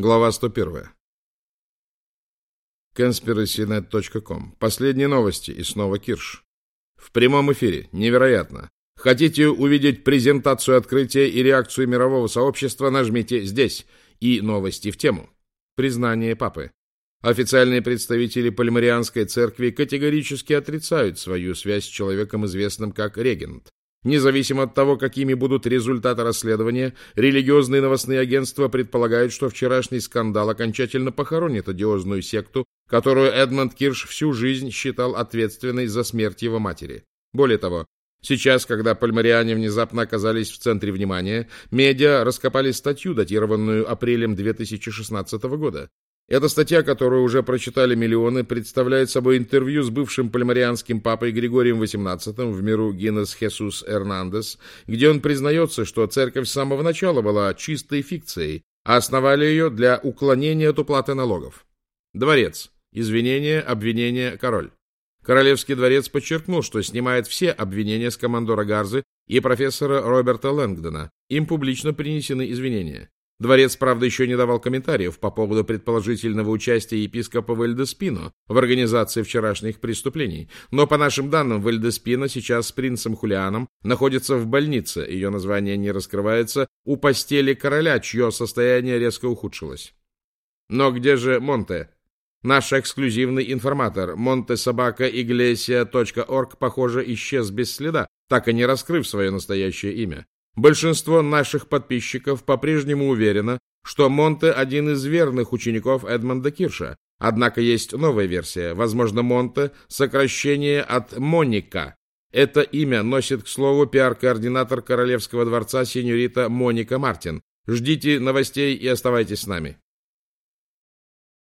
Глава 101. Conspiracynet.com. Последние новости и снова Кирш. В прямом эфире. Невероятно. Хотите увидеть презентацию открытия и реакцию мирового сообщества, нажмите здесь. И новости в тему. Признание папы. Официальные представители Пальмарианской церкви категорически отрицают свою связь с человеком, известным как регент. Независимо от того, какими будут результаты расследования, религиозные новостные агентства предполагают, что вчерашний скандал окончательно похоронит одиозную секту, которую Эдмонд Кирш всю жизнь считал ответственной за смерть его матери. Более того, сейчас, когда пальмариане внезапно оказались в центре внимания, медиа раскопали статью, датированную апрелем 2016 года. Эта статья, которую уже прочитали миллионы, представляет собой интервью с бывшим пальмарианским папой Григорием XVIII в миру Гиннес Хесус Эрнандес, где он признается, что церковь с самого начала была чистой фикцией, а основали ее для уклонения от уплаты налогов. Дворец. Извинения, обвинения, король. Королевский дворец подчеркнул, что снимает все обвинения с командора Гарзы и профессора Роберта Лэнгдона. Им публично принесены извинения. Дворец, правда, еще не давал комментариев по поводу предположительного участия епископа Вальдеспино в организации вчерашних преступлений. Но, по нашим данным, Вальдеспино сейчас с принцем Хулианом находится в больнице, ее название не раскрывается, у постели короля, чье состояние резко ухудшилось. Но где же Монте? Наш эксклюзивный информатор montesobacaiglesias.org, похоже, исчез без следа, так и не раскрыв свое настоящее имя. Большинство наших подписчиков по-прежнему уверено, что Монте один из верных учеников Эдмонда Кирша. Однако есть новая версия. Возможно, Монте – сокращение от Моника. Это имя носит, к слову, пиар-координатор Королевского дворца сеньорита Моника Мартин. Ждите новостей и оставайтесь с нами.